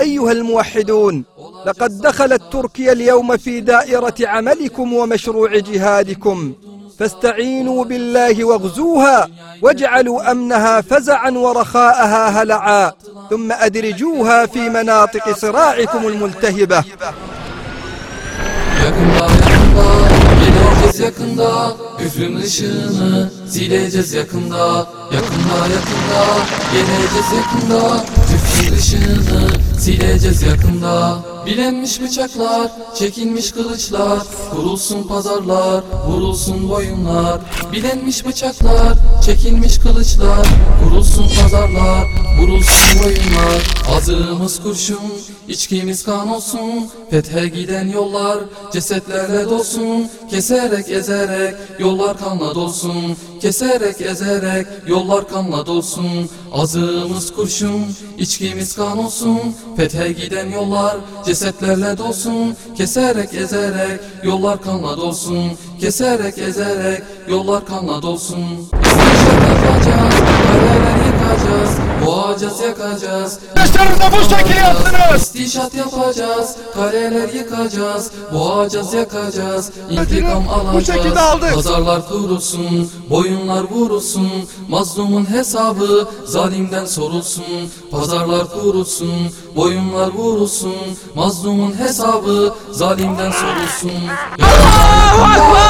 أيها الموحدون لقد دخلت تركيا اليوم في دائرة عملكم ومشروع جهادكم. فاستعينوا بالله واغزوها واجعلوا أمنها فزعا ورخاءها هلعا ثم أدرجوها في مناطق صراعكم الملتهبة. Yakında. Yakında geleceğiz yakında Üfrün ışığını sileceğiz yakında. Yakında yakında geleceğiz yakında. Üfrün ışığını sileceğiz yakında. Bilenmiş bıçaklar, çekilmiş kılıçlar Kurulsun pazarlar, vurulsun boyunlar. Bilenmiş bıçaklar, çekilmiş kılıçlar Kurulsun pazarlar, vurulsun boyunlar Ağzımız kurşun, içkimiz kan olsun Fethe giden yollar, cesetlerle dolsun Keserek ezerek, yollar kanla dolsun Keserek ezerek, yollar kanla dolsun. Ağzımız kurşun, içkimiz kan olsun Fethe giden yollar, cesetlerle dolsun Keserek ezerek, yollar kanla dolsun Keserek ezerek, yollar kanla dolsun. yıkacağız Boğacağız yakacağız Arkadaşlarımla bu şekil yaptınız. İstişat yapacağız, kaleler yıkacağız, boğacağız yakacağız, intikam alacağız. şekilde aldık. Pazarlar kurulsun, boyunlar vurulsun, mazlumun hesabı zalimden sorulsun. Pazarlar kurulsun, boyunlar vurulsun, mazlumun hesabı zalimden sorulsun. Yakında,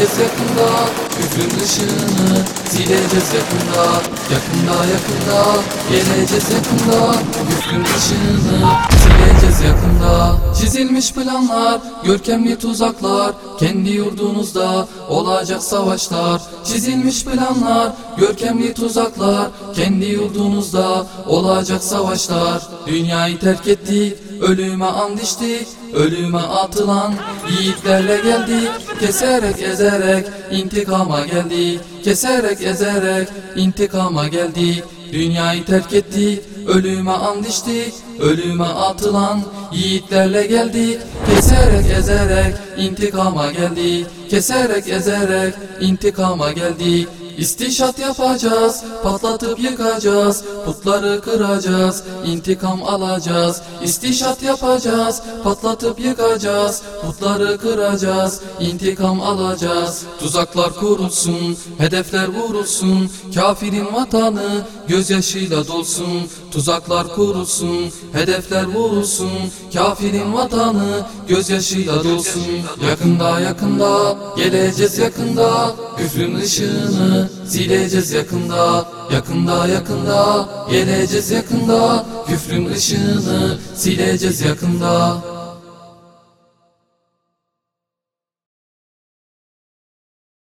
geleceğiz yakında, küfrün ışığını sileceğiz yakında. Yakında yakında, geleceğiz yakında, küfrün ışığını sileceğiz yakında. Çizilmiş planlar, görkemli tuzaklar, kendi yurdunuzda olacak savaşlar. Çizilmiş planlar, görkemli tuzaklar, kendi yurdunuzda olacak savaşlar. Dünyayı terk ettik, ölüme and içtik, ölüme atılan yiğitlerle geldik. Keserek ezerek intikama geldik, keserek ezerek intikama geldik. Dünyayı terk ettik, ölüme and içtik, ölüme atılan yiğitlerle geldik. Keserek ezerek intikama geldik, keserek ezerek intikama geldik. İstişat yapacağız, patlatıp yıkacağız, putları kıracağız, intikam alacağız. İstişat yapacağız, patlatıp yıkacağız, putları kıracağız, intikam alacağız. Tuzaklar kurulsun, hedefler vurulsun, kafirin vatanı gözyaşıyla dolsun. Tuzaklar kurulsun, hedefler vurulsun, kafirin vatanı gözyaşıyla dolsun. Yakında yakında, geleceğiz yakında, küfrün ışığını sileceğiz yakında. Yakında yakında, geleceğiz yakında, küfrün ışığını sileceğiz yakında.